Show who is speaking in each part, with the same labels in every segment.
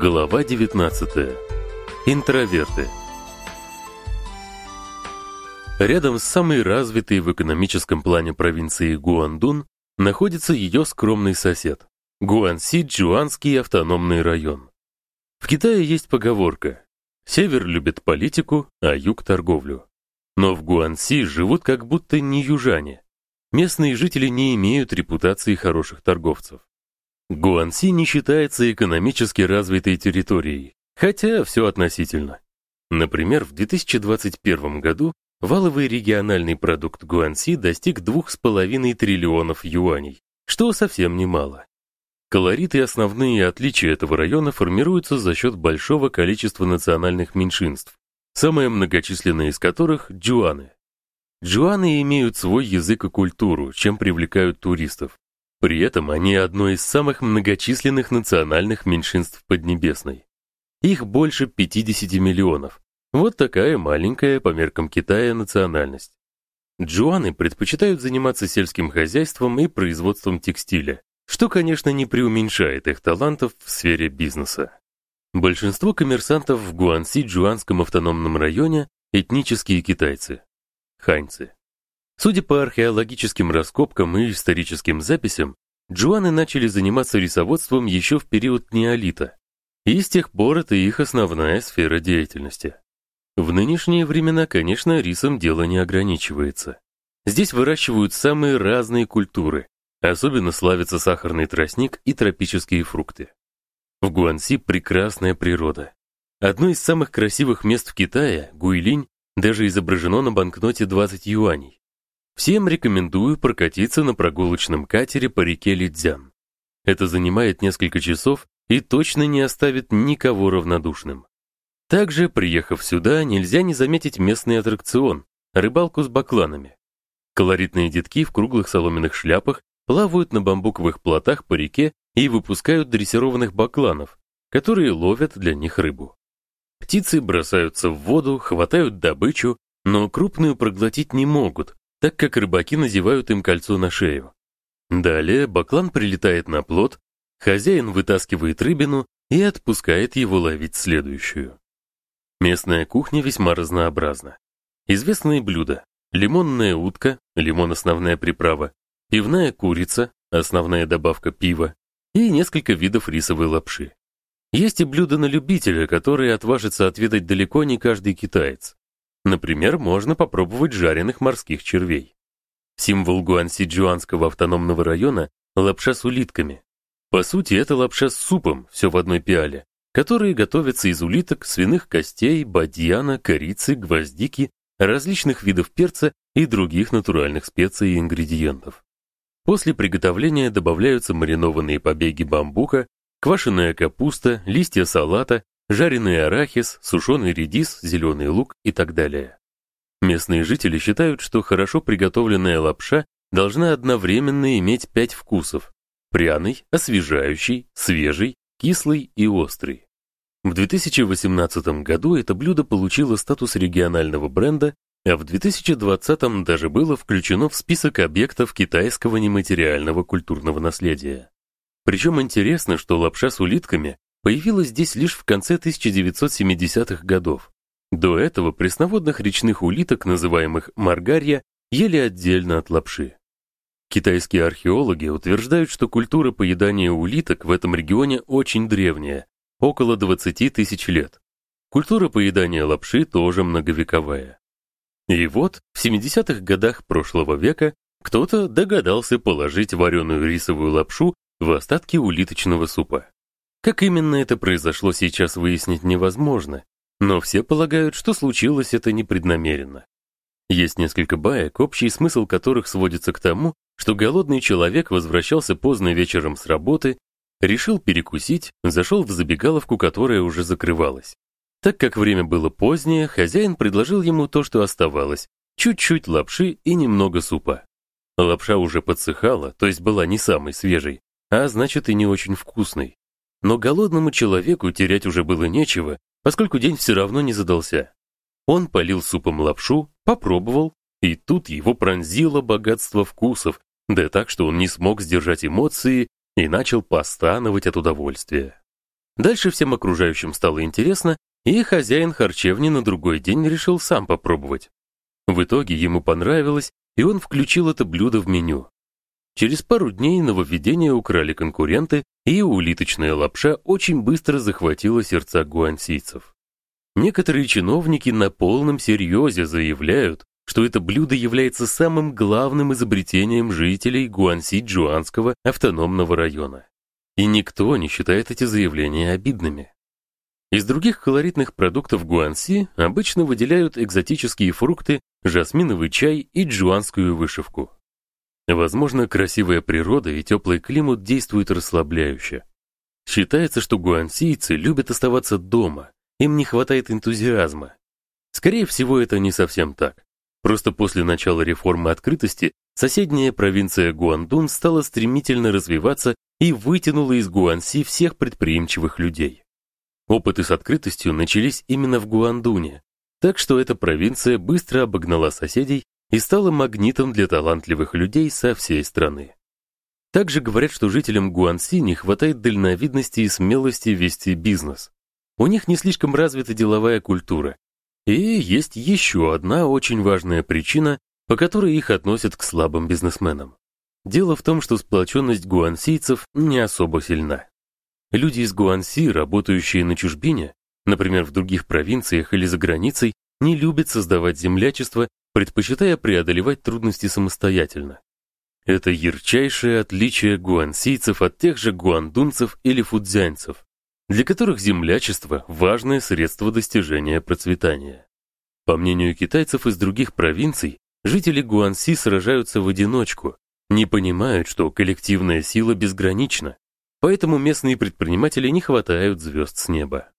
Speaker 1: Глава 19. Интроверты. Рядом с самой развитой в экономическом плане провинцией Гуандун находится ее скромный сосед Гуанси-Джуанский автономный район. В Китае есть поговорка: север любит политику, а юг торговлю. Но в Гуанси живут как будто не южане. Местные жители не имеют репутации хороших торговцев. Гуанси не считается экономически развитой территорией, хотя все относительно. Например, в 2021 году валовый региональный продукт Гуанси достиг 2,5 триллионов юаней, что совсем немало. Колорит и основные отличия этого района формируются за счет большого количества национальных меньшинств, самое многочисленное из которых джуаны. Джуаны имеют свой язык и культуру, чем привлекают туристов. При этом они одно из самых многочисленных национальных меньшинств Поднебесной. Их больше 50 миллионов. Вот такая маленькая по меркам Китая национальность. Джуаны предпочитают заниматься сельским хозяйством и производством текстиля, что, конечно, не преуменьшает их талантов в сфере бизнеса. Большинство коммерсантов в Гуанси-Джуанском автономном районе этнические китайцы, ханьцы. Судя по археологическим раскопкам и историческим записям, джуаны начали заниматься рисоводством еще в период неолита, и с тех пор это их основная сфера деятельности. В нынешние времена, конечно, рисом дело не ограничивается. Здесь выращивают самые разные культуры, особенно славится сахарный тростник и тропические фрукты. В Гуанси прекрасная природа. Одно из самых красивых мест в Китае, Гуйлинь, даже изображено на банкноте 20 юаней. Всем рекомендую прокатиться на прогулочном катере по реке Лидзян. Это занимает несколько часов и точно не оставит никого равнодушным. Также, приехав сюда, нельзя не заметить местный аттракцион рыбалку с бакланами. Колоритные детки в круглых соломенных шляпах плавают на бамбуковых плотах по реке и выпускают дрессированных бакланов, которые ловят для них рыбу. Птицы бросаются в воду, хватают добычу, но крупную проглотить не могут, так как рыбаки надевают им кольцо на шею. Далее баклан прилетает на плот, хозяин вытаскивает рыбину и отпускает его ловить следующую. Местная кухня весьма разнообразна. Известные блюда: лимонная утка, лимон основная приправа, пивная курица, основная добавка пива и несколько видов рисовой лапши. Есть и блюда на любителя, которые отважится отведать далеко не каждый китаец. Например, можно попробовать жареных морских червей. Символ Гуанси-Джуанского автономного района лапша с улитками. По сути, это лапша с супом, все в одной пиале, которые готовятся из улиток, свиных костей, бадьяна, корицы, гвоздики, различных видов перца и других натуральных специй и ингредиентов. После приготовления добавляются маринованные побеги бамбука, квашеная капуста, листья салата, жареный арахис, сушеный редис, зеленый лук и так далее. Местные жители считают, что хорошо приготовленная лапша должна одновременно иметь пять вкусов: пряный, освежающий, свежий, кислый и острый. В 2018 году это блюдо получило статус регионального бренда, а в 2020 даже было включено в список объектов китайского нематериального культурного наследия. Причем интересно, что лапша с улитками появилась здесь лишь в конце 1970-х годов. До этого пресноводных речных улиток, называемых маргарья, ели отдельно от лапши. Китайские археологи утверждают, что культура поедания улиток в этом регионе очень древняя, около 20 тысяч лет. Культура поедания лапши тоже многовековая. И вот, в 70-х годах прошлого века кто-то догадался положить вареную рисовую лапшу в остатки улиточного супа. Как именно это произошло сейчас выяснить невозможно, но все полагают, что случилось это непреднамеренно. Есть несколько баек, общий смысл которых сводится к тому, что голодный человек возвращался поздно вечером с работы, решил перекусить, зашел в забегаловку, которая уже закрывалась. Так как время было позднее, хозяин предложил ему то, что оставалось: чуть-чуть лапши и немного супа. Лапша уже подсыхала, то есть была не самой свежей, а значит и не очень вкусной. Но голодному человеку терять уже было нечего, поскольку день все равно не задался. Он полил супом лапшу, попробовал, и тут его пронзило богатство вкусов, да так, что он не смог сдержать эмоции и начал постановать от удовольствия. Дальше всем окружающим стало интересно, и хозяин харчевни на другой день решил сам попробовать. В итоге ему понравилось, и он включил это блюдо в меню. Через пару дней нововведение украли конкуренты, и улиточная лапша очень быстро захватила сердца гуансийцев. Некоторые чиновники на полном серьезе заявляют, что это блюдо является самым главным изобретением жителей Гуанси-Джуанского автономного района. И никто не считает эти заявления обидными. Из других колоритных продуктов Гуанси обычно выделяют экзотические фрукты, жасминовый чай и джуанскую вышивку. Возможно, красивая природа и теплый климат действуют расслабляюще. Считается, что гуансийцы любят оставаться дома, им не хватает энтузиазма. Скорее всего, это не совсем так. Просто после начала реформы открытости соседняя провинция Гуандун стала стремительно развиваться и вытянула из Гуанси всех предприимчивых людей. Опыты с открытостью начались именно в Гуандуне, так что эта провинция быстро обогнала соседей и стала магнитом для талантливых людей со всей страны. Также говорят, что жителям Гуанси не хватает дальновидности и смелости вести бизнес. У них не слишком развита деловая культура. И есть еще одна очень важная причина, по которой их относят к слабым бизнесменам. Дело в том, что сплоченность гуансийцев не особо сильна. Люди из Гуанси, работающие на чужбине, например, в других провинциях или за границей, не любят создавать землячество, предпочитая преодолевать трудности самостоятельно. Это ярчайшее отличие гуансийцев от тех же гуандунцев или фудзянцев, для которых землячество важное средство достижения процветания. По мнению китайцев из других провинций, жители Гуанси сражаются в одиночку, не понимают, что коллективная сила безгранична, Поэтому местные предприниматели не хватают звезд с неба.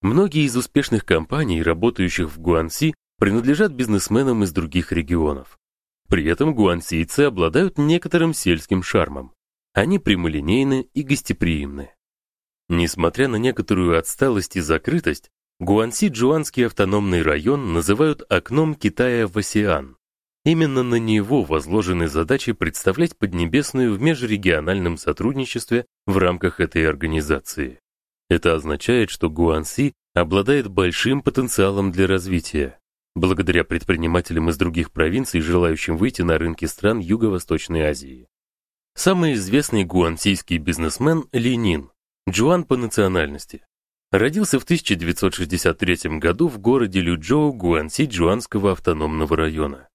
Speaker 1: Многие из успешных компаний, работающих в Гуанси, принадлежат бизнесменам из других регионов. При этом гуансийцы обладают некоторым сельским шармом. Они прямолинейны и гостеприимны. Несмотря на некоторую отсталость и закрытость, Гуанси-Джуанский автономный район называют окном Китая в океан. Именно на него возложены задачи представлять Поднебесную в межрегиональном сотрудничестве в рамках этой организации. Это означает, что Гуанси обладает большим потенциалом для развития, благодаря предпринимателям из других провинций, желающим выйти на рынки стран Юго-Восточной Азии. Самый известный гуансийский бизнесмен Ли Нин, Джуан по национальности. Родился в 1963 году в городе Лючжоу Гуанси Джуанского автономного района.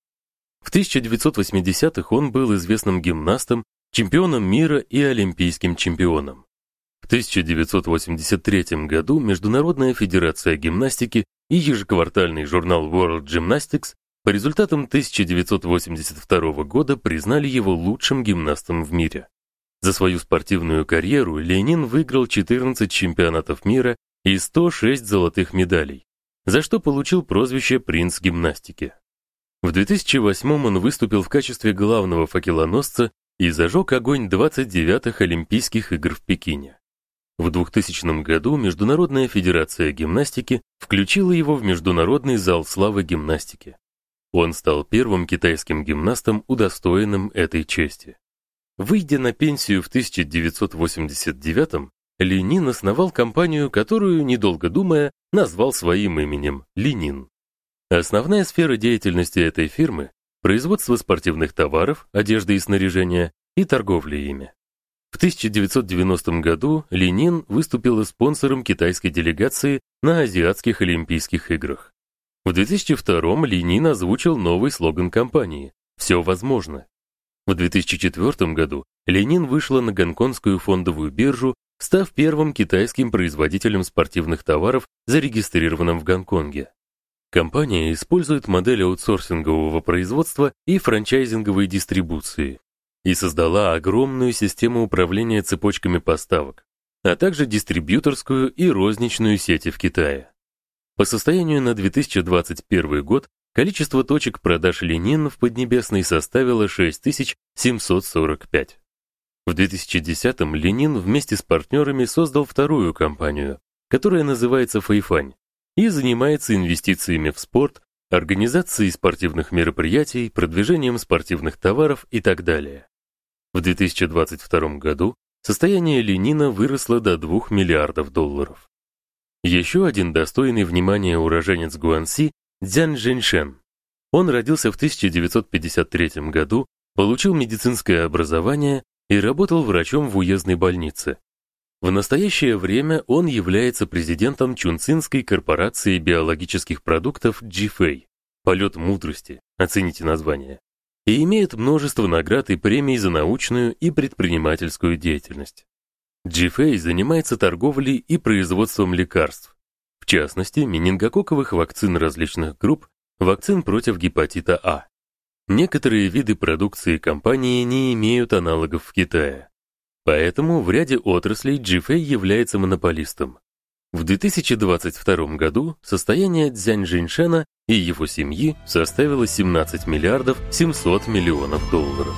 Speaker 1: В 1980-х он был известным гимнастом, чемпионом мира и олимпийским чемпионом. В 1983 году Международная федерация гимнастики и ежеквартальный журнал World Gymnastics по результатам 1982 года признали его лучшим гимнастом в мире. За свою спортивную карьеру Ленин выиграл 14 чемпионатов мира и 106 золотых медалей, за что получил прозвище принц гимнастики. В 2008 он выступил в качестве главного факелоносца и зажег огонь 29-х Олимпийских игр в Пекине. В 2000 году Международная федерация гимнастики включила его в Международный зал славы гимнастики. Он стал первым китайским гимнастом, удостоенным этой чести. Выйдя на пенсию в 1989 Ленин основал компанию, которую, недолго думая, назвал своим именем Ленин. Основная сфера деятельности этой фирмы производство спортивных товаров, одежды и снаряжения и торговля ими. В 1990 году Ленин выступил спонсором китайской делегации на азиатских олимпийских играх. В 2002 Ленин озвучил новый слоган компании «Все возможно». В 2004 году Ленин вышла на гонконгскую фондовую биржу, став первым китайским производителем спортивных товаров, зарегистрированным в Гонконге. Компания использует модель аутсорсингового производства и франчайзинговой дистрибуции и создала огромную систему управления цепочками поставок, а также дистрибьюторскую и розничную сети в Китае. По состоянию на 2021 год количество точек продаж Ленин в Поднебесной составило 6745. В 2010-м Ленин вместе с партнерами создал вторую компанию, которая называется Фэйфань и занимается инвестициями в спорт, организацией спортивных мероприятий, продвижением спортивных товаров и так далее. В 2022 году состояние Ленина выросло до 2 миллиардов долларов. Еще один достойный внимания уроженец Гуанси Цзян Жэньшэн. Он родился в 1953 году, получил медицинское образование и работал врачом в уездной больнице. В настоящее время он является президентом Чунцинской корпорации биологических продуктов GFA. Полет мудрости, оцените название. И имеет множество наград и премий за научную и предпринимательскую деятельность. GFA занимается торговлей и производством лекарств, в частности, менингококковых вакцин различных групп, вакцин против гепатита А. Некоторые виды продукции компании не имеют аналогов в Китае. Поэтому в ряде отраслей GFA является монополистом. В 2022 году состояние Цзянь Жиньшена и его семьи составило 17 миллиардов 700 миллионов долларов.